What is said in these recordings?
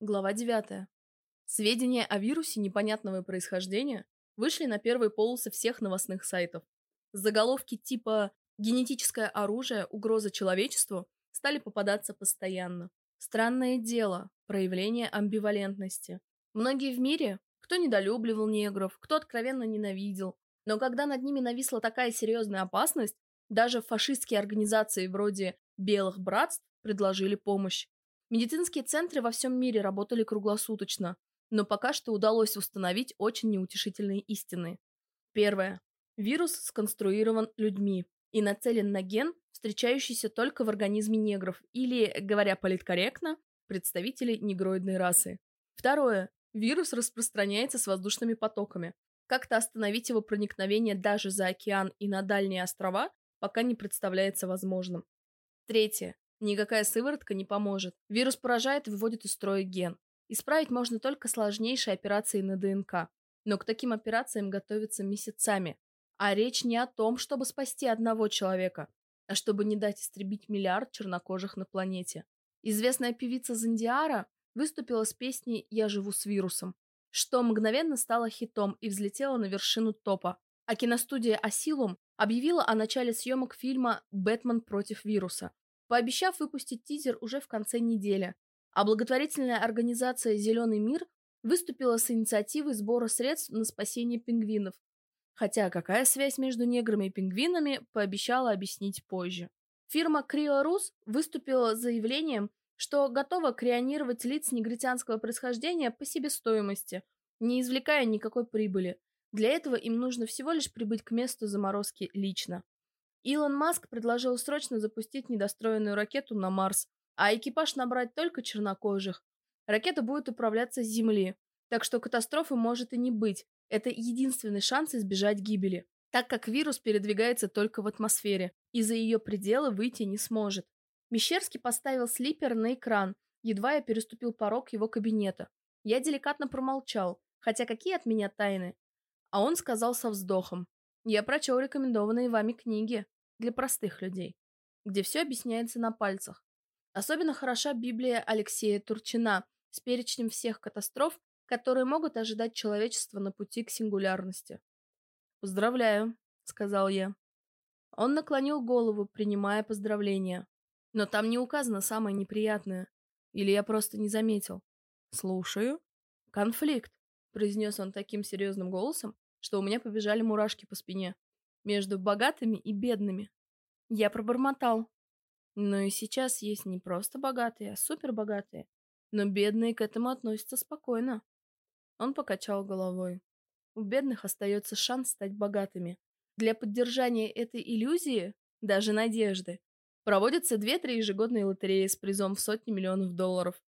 Глава 9. Сведения о вирусе непонятного происхождения вышли на первые полосы всех новостных сайтов. Заголовки типа «Генетическое оружие. Угроза человечеству» стали попадаться постоянно. Странное дело, проявление амбивалентности. Многие в мире, кто недолюбливал негров, кто откровенно ненавидел, но когда над ними нависла такая серьезная опасность, даже фашистские организации вроде «Белых братств» предложили помощь. Медицинские центры во всем мире работали круглосуточно, но пока что удалось установить очень неутешительные истины. Первое. Вирус сконструирован людьми и нацелен на ген, встречающийся только в организме негров или, говоря политкорректно, представителей негроидной расы. Второе. Вирус распространяется с воздушными потоками. Как-то остановить его проникновение даже за океан и на дальние острова пока не представляется возможным. Третье. Никакая сыворотка не поможет. Вирус поражает и выводит из строя ген. Исправить можно только сложнейшие операции на ДНК. Но к таким операциям готовятся месяцами. А речь не о том, чтобы спасти одного человека, а чтобы не дать истребить миллиард чернокожих на планете. Известная певица Зандиара выступила с песней «Я живу с вирусом», что мгновенно стало хитом и взлетело на вершину топа. А киностудия Asylum объявила о начале съемок фильма «Бэтмен против вируса», пообещав выпустить тизер уже в конце недели. А благотворительная организация «Зеленый мир» выступила с инициативой сбора средств на спасение пингвинов. Хотя какая связь между неграми и пингвинами, пообещала объяснить позже. Фирма Криорус выступила с заявлением, что готова крионировать лиц негритянского происхождения по себестоимости, не извлекая никакой прибыли. Для этого им нужно всего лишь прибыть к месту заморозки лично. Илон Маск предложил срочно запустить недостроенную ракету на Марс, а экипаж набрать только чернокожих. Ракета будет управляться с Земли, так что катастрофы может и не быть. Это единственный шанс избежать гибели, так как вирус передвигается только в атмосфере и за ее пределы выйти не сможет. Мещерский поставил слипер на экран, едва я переступил порог его кабинета. Я деликатно промолчал, хотя какие от меня тайны? А он сказал со вздохом. Я прочел рекомендованные вами книги для простых людей, где все объясняется на пальцах. Особенно хороша Библия Алексея Турчина с перечнем всех катастроф, которые могут ожидать человечество на пути к сингулярности. «Поздравляю», — сказал я. Он наклонил голову, принимая поздравления. Но там не указано самое неприятное. Или я просто не заметил. «Слушаю». «Конфликт», — произнес он таким серьезным голосом, что у меня побежали мурашки по спине. Между богатыми и бедными. Я пробормотал. Но и сейчас есть не просто богатые, а супербогатые. Но бедные к этому относятся спокойно. Он покачал головой. У бедных остается шанс стать богатыми. Для поддержания этой иллюзии, даже надежды, проводятся две-три ежегодные лотереи с призом в сотни миллионов долларов.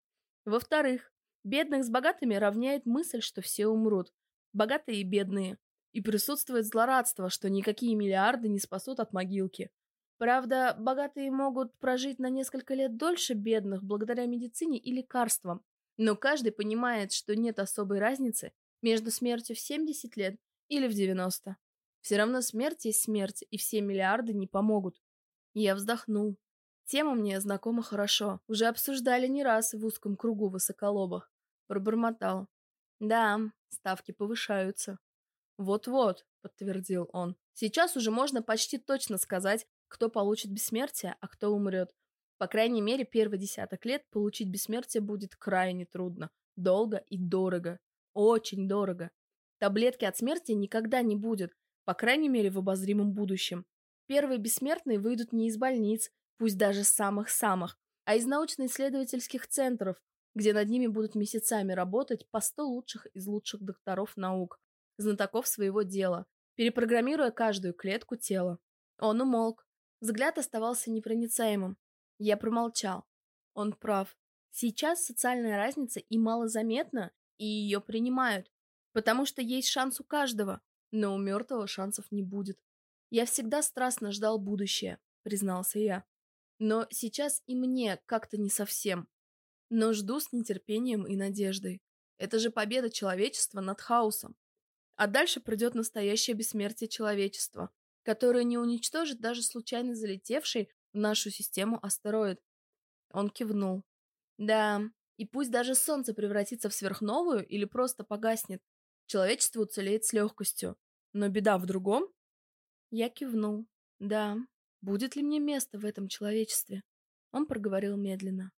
Во-вторых, бедных с богатыми равняет мысль, что все умрут, богатые и бедные. И присутствует злорадство, что никакие миллиарды не спасут от могилки. Правда, богатые могут прожить на несколько лет дольше бедных благодаря медицине и лекарствам. Но каждый понимает, что нет особой разницы между смертью в 70 лет или в 90. Все равно смерть есть смерть, и все миллиарды не помогут. Я вздохнул. Тема мне знакома хорошо. Уже обсуждали не раз в узком кругу высоколобых. Пробормотал. Да, ставки повышаются. Вот-вот, подтвердил он. Сейчас уже можно почти точно сказать, кто получит бессмертие, а кто умрет. По крайней мере, первый десяток лет получить бессмертие будет крайне трудно, долго и дорого. Очень дорого. Таблетки от смерти никогда не будет, по крайней мере, в обозримом будущем. Первые бессмертные выйдут не из больниц, пусть даже самых-самых, а из научно-исследовательских центров, где над ними будут месяцами работать по 100 лучших из лучших докторов наук, знатоков своего дела, перепрограммируя каждую клетку тела. Он умолк. Взгляд оставался непроницаемым. Я промолчал. Он прав. Сейчас социальная разница и малозаметна, и ее принимают, потому что есть шанс у каждого, но у мертвого шансов не будет. Я всегда страстно ждал будущее, признался я. Но сейчас и мне как-то не совсем но жду с нетерпением и надеждой. Это же победа человечества над хаосом. А дальше придет настоящее бессмертие человечества, которое не уничтожит даже случайно залетевший в нашу систему астероид. Он кивнул. Да, И пусть даже солнце превратится в сверхновую или просто погаснет, человечество уцелеет с легкостью. Но беда в другом. Я кивнул. Да, будет ли мне место в этом человечестве? Он проговорил медленно.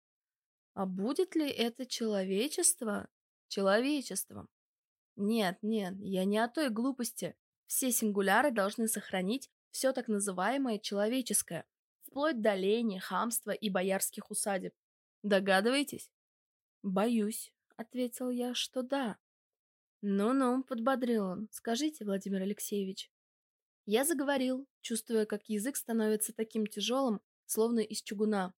А будет ли это человечество человечеством? Нет, нет, я не о той глупости. Все сингуляры должны сохранить все так называемое человеческое, вплоть до лени, хамства и боярских усадеб. Догадываетесь? Боюсь, ответил я, что да. Ну-ну, подбодрил он. Скажите, Владимир Алексеевич. Я заговорил, чувствуя, как язык становится таким тяжелым, словно из чугуна.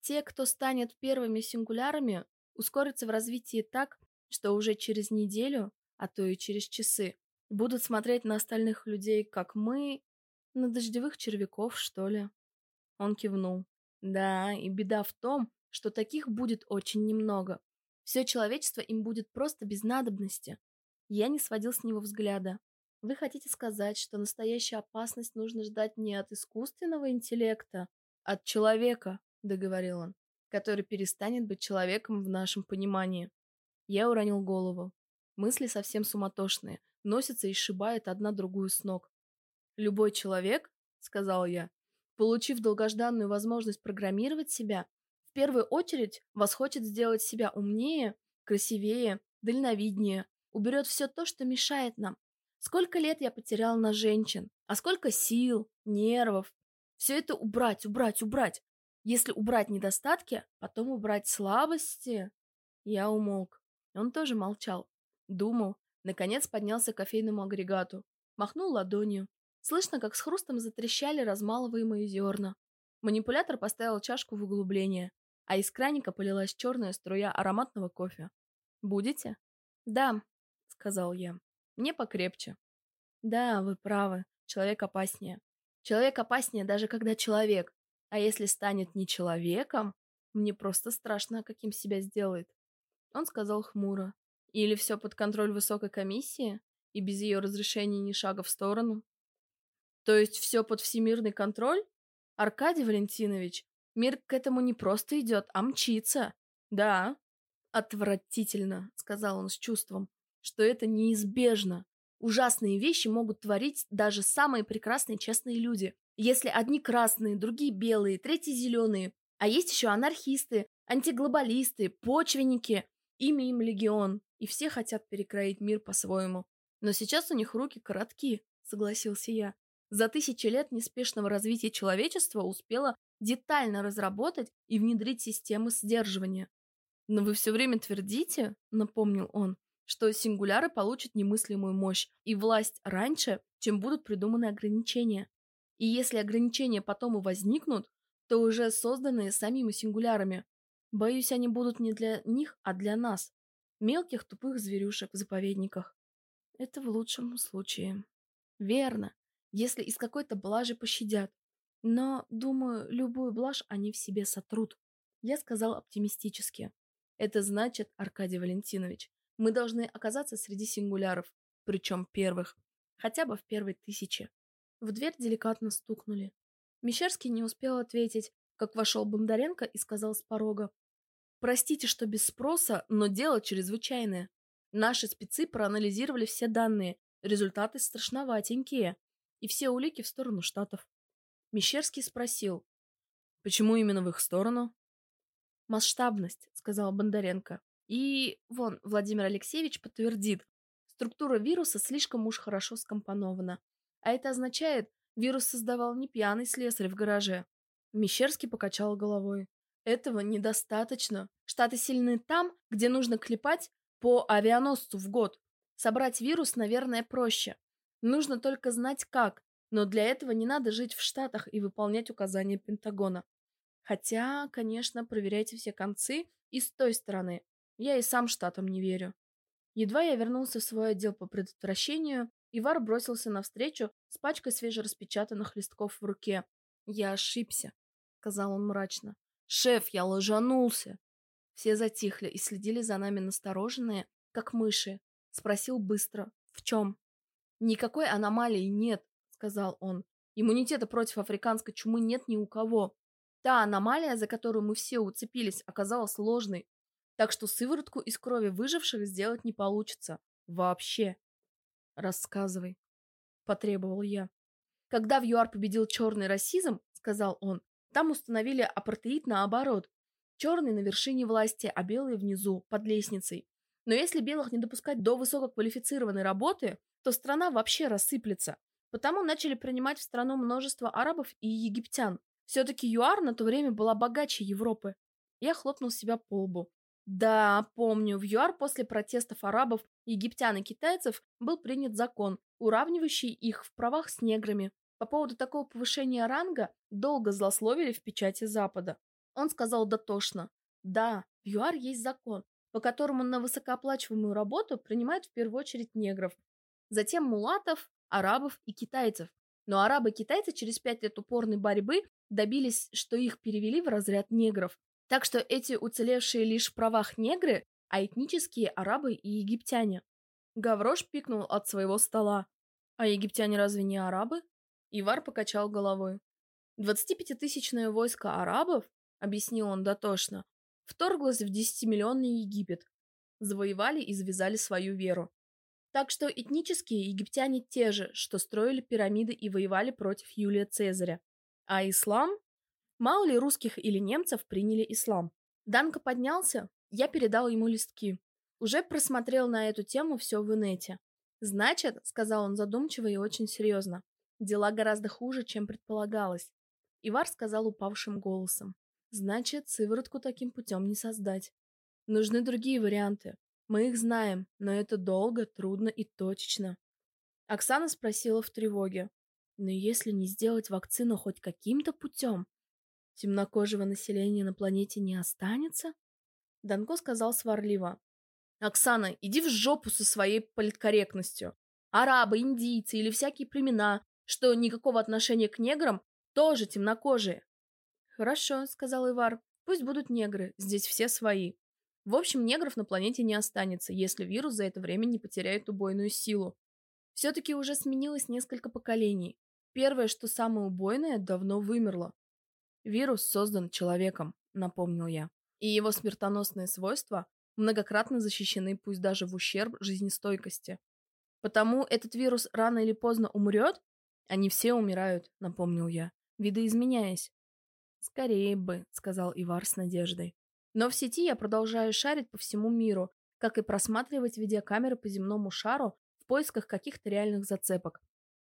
Те, кто станет первыми сингулярами, ускорятся в развитии так, что уже через неделю, а то и через часы, будут смотреть на остальных людей, как мы, на дождевых червяков, что ли. Он кивнул. Да, и беда в том, что таких будет очень немного. Все человечество им будет просто без надобности. Я не сводил с него взгляда. Вы хотите сказать, что настоящая опасность нужно ждать не от искусственного интеллекта, а от человека, договорил он, который перестанет быть человеком в нашем понимании. Я уронил голову. Мысли совсем суматошные, носятся и сшибают одна другую с ног. Любой человек, сказал я, получив долгожданную возможность программировать себя, в первую очередь восхочет сделать себя умнее, красивее, дальновиднее, уберет все то, что мешает нам. Сколько лет я потерял на женщин, а сколько сил, нервов. Все это убрать, убрать, убрать. Если убрать недостатки, потом убрать слабости. Я умолк. Он тоже молчал. Думал. Наконец поднялся к кофейному агрегату. Махнул ладонью. Слышно, как с хрустом затрещали размалываемые зерна. Манипулятор поставил чашку в углубление а из краника полилась черная струя ароматного кофе. «Будете?» «Да», — сказал я. «Мне покрепче». «Да, вы правы. Человек опаснее. Человек опаснее, даже когда человек. А если станет не человеком, мне просто страшно, каким себя сделает». Он сказал хмуро. «Или все под контроль высокой комиссии, и без ее разрешения ни шага в сторону?» «То есть все под всемирный контроль? Аркадий Валентинович, Мир к этому не просто идет, а мчится. Да. Отвратительно, сказал он с чувством, что это неизбежно. Ужасные вещи могут творить даже самые прекрасные честные люди. Если одни красные, другие белые, третьи зеленые, а есть еще анархисты, антиглобалисты, почвенники, имя им легион, и все хотят перекроить мир по-своему. Но сейчас у них руки коротки, согласился я. За тысячи лет неспешного развития человечества успело детально разработать и внедрить системы сдерживания. Но вы все время твердите, напомнил он, что сингуляры получат немыслимую мощь и власть раньше, чем будут придуманы ограничения. И если ограничения потом и возникнут, то уже созданные самими сингулярами. Боюсь, они будут не для них, а для нас, мелких тупых зверюшек в заповедниках. Это в лучшем случае. Верно, если из какой-то блажи пощадят. Но, думаю, любую блажь они в себе сотрут. Я сказал оптимистически. Это значит, Аркадий Валентинович, мы должны оказаться среди сингуляров, причем первых, хотя бы в первой тысяче. В дверь деликатно стукнули. Мещерский не успел ответить, как вошел Бондаренко и сказал с порога. «Простите, что без спроса, но дело чрезвычайное. Наши спецы проанализировали все данные, результаты страшноватенькие, и все улики в сторону Штатов. Мещерский спросил, почему именно в их сторону? Масштабность, сказал Бондаренко. И вон, Владимир Алексеевич подтвердит, структура вируса слишком уж хорошо скомпонована. А это означает, вирус создавал не пьяный слесарь в гараже. Мещерский покачал головой. Этого недостаточно. Штаты сильны там, где нужно клепать по авианосцу в год. Собрать вирус, наверное, проще. Нужно только знать как, но для этого не надо жить в Штатах и выполнять указания Пентагона. Хотя, конечно, проверяйте все концы и с той стороны. Я и сам Штатам не верю. Едва я вернулся в свой отдел по предотвращению, Ивар бросился навстречу с пачкой свежераспечатанных листков в руке. «Я ошибся», — сказал он мрачно. «Шеф, я ложанулся!» Все затихли и следили за нами настороженные, как мыши. Спросил быстро. «В чем?» «Никакой аномалии нет сказал он. Иммунитета против африканской чумы нет ни у кого. Та аномалия, за которую мы все уцепились, оказалась ложной. Так что сыворотку из крови выживших сделать не получится. Вообще. Рассказывай, потребовал я. Когда в ЮАР победил черный расизм, сказал он, там установили апартеид наоборот. Черный на вершине власти, а белые внизу, под лестницей. Но если белых не допускать до высококвалифицированной работы, то страна вообще рассыплется. Потому начали принимать в страну множество арабов и египтян. Все-таки ЮАР на то время была богаче Европы. Я хлопнул себя по лбу. Да, помню, в ЮАР после протестов арабов, египтян и китайцев был принят закон, уравнивающий их в правах с неграми. По поводу такого повышения ранга долго злословили в печати Запада. Он сказал дотошно. Да, в ЮАР есть закон, по которому на высокооплачиваемую работу принимают в первую очередь негров, затем мулатов, арабов и китайцев. Но арабы и китайцы через пять лет упорной борьбы добились, что их перевели в разряд негров. Так что эти уцелевшие лишь в правах негры, а этнические арабы и египтяне. Гаврош пикнул от своего стола. А египтяне разве не арабы? Ивар покачал головой. 25-тысячное войско арабов, объяснил он дотошно, вторглось в десятимиллионный Египет. Завоевали и завязали свою веру. Так что этнические египтяне те же, что строили пирамиды и воевали против Юлия Цезаря. А ислам? Мало ли русских или немцев приняли ислам. Данка поднялся, я передал ему листки. Уже просмотрел на эту тему все в инете. «Значит», — сказал он задумчиво и очень серьезно, — «дела гораздо хуже, чем предполагалось». Ивар сказал упавшим голосом. «Значит, сыворотку таким путем не создать. Нужны другие варианты. Мы их знаем, но это долго, трудно и точечно. Оксана спросила в тревоге. Но если не сделать вакцину хоть каким-то путем, темнокожего населения на планете не останется? Данко сказал сварливо. Оксана, иди в жопу со своей политкорректностью. Арабы, индийцы или всякие племена, что никакого отношения к неграм, тоже темнокожие. Хорошо, сказал Ивар, пусть будут негры, здесь все свои. В общем, негров на планете не останется, если вирус за это время не потеряет убойную силу. Все-таки уже сменилось несколько поколений. Первое, что самое убойное, давно вымерло. Вирус создан человеком, напомнил я. И его смертоносные свойства многократно защищены, пусть даже в ущерб жизнестойкости. Потому этот вирус рано или поздно умрет? Они все умирают, напомнил я, видоизменяясь. Скорее бы, сказал Ивар с надеждой. Но в сети я продолжаю шарить по всему миру, как и просматривать видеокамеры по земному шару в поисках каких-то реальных зацепок.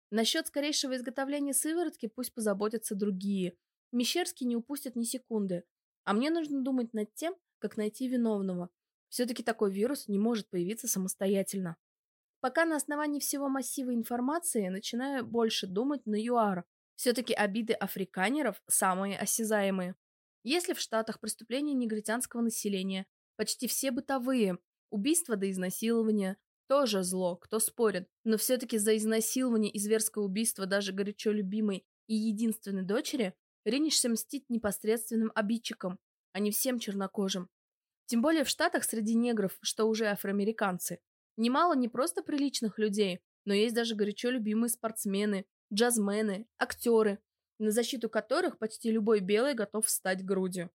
Насчет скорейшего изготовления сыворотки пусть позаботятся другие. Мещерский не упустит ни секунды. А мне нужно думать над тем, как найти виновного. Все-таки такой вирус не может появиться самостоятельно. Пока на основании всего массива информации начинаю больше думать на ЮАР. Все-таки обиды африканеров самые осязаемые. Если в Штатах преступления негритянского населения почти все бытовые, убийства до изнасилования, тоже зло, кто спорит, но все-таки за изнасилование и зверское убийство даже горячо любимой и единственной дочери ринешься мстить непосредственным обидчикам, а не всем чернокожим. Тем более в Штатах среди негров, что уже афроамериканцы, немало не просто приличных людей, но есть даже горячо любимые спортсмены, джазмены, актеры, на защиту которых почти любой белый готов встать грудью.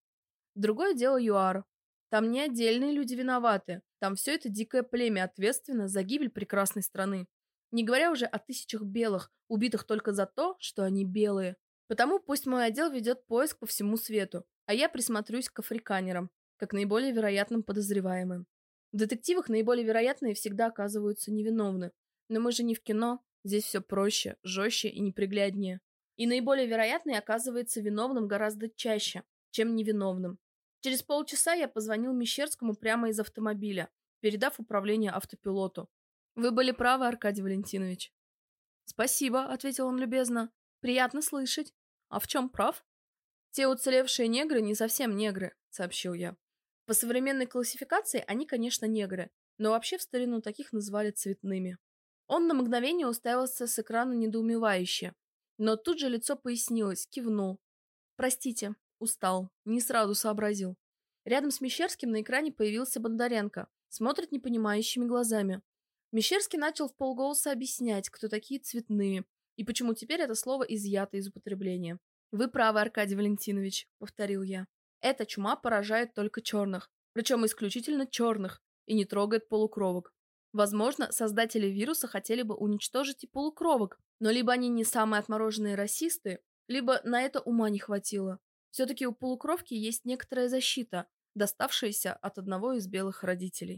Другое дело ЮАР. Там не отдельные люди виноваты, там все это дикое племя ответственно за гибель прекрасной страны. Не говоря уже о тысячах белых, убитых только за то, что они белые. Потому пусть мой отдел ведет поиск по всему свету, а я присмотрюсь к африканерам, как наиболее вероятным подозреваемым. В детективах наиболее вероятные всегда оказываются невиновны. Но мы же не в кино, здесь все проще, жестче и непригляднее. И наиболее вероятный оказывается виновным гораздо чаще, чем невиновным. Через полчаса я позвонил Мещерскому прямо из автомобиля, передав управление автопилоту. «Вы были правы, Аркадий Валентинович». «Спасибо», — ответил он любезно. «Приятно слышать. А в чем прав?» «Те уцелевшие негры не совсем негры», — сообщил я. «По современной классификации они, конечно, негры, но вообще в старину таких называли цветными». Он на мгновение уставился с экрана недоумевающе, но тут же лицо пояснилось, кивнул. «Простите, устал, не сразу сообразил». Рядом с Мещерским на экране появился Бондаренко, смотрит непонимающими глазами. Мещерский начал в полголоса объяснять, кто такие цветные, и почему теперь это слово изъято из употребления. «Вы правы, Аркадий Валентинович», — повторил я. «Эта чума поражает только черных. причем исключительно черных, и не трогает полукровок. Возможно, создатели вируса хотели бы уничтожить и полукровок, но либо они не самые отмороженные расисты, либо на это ума не хватило. Все-таки у полукровки есть некоторая защита, доставшаяся от одного из белых родителей.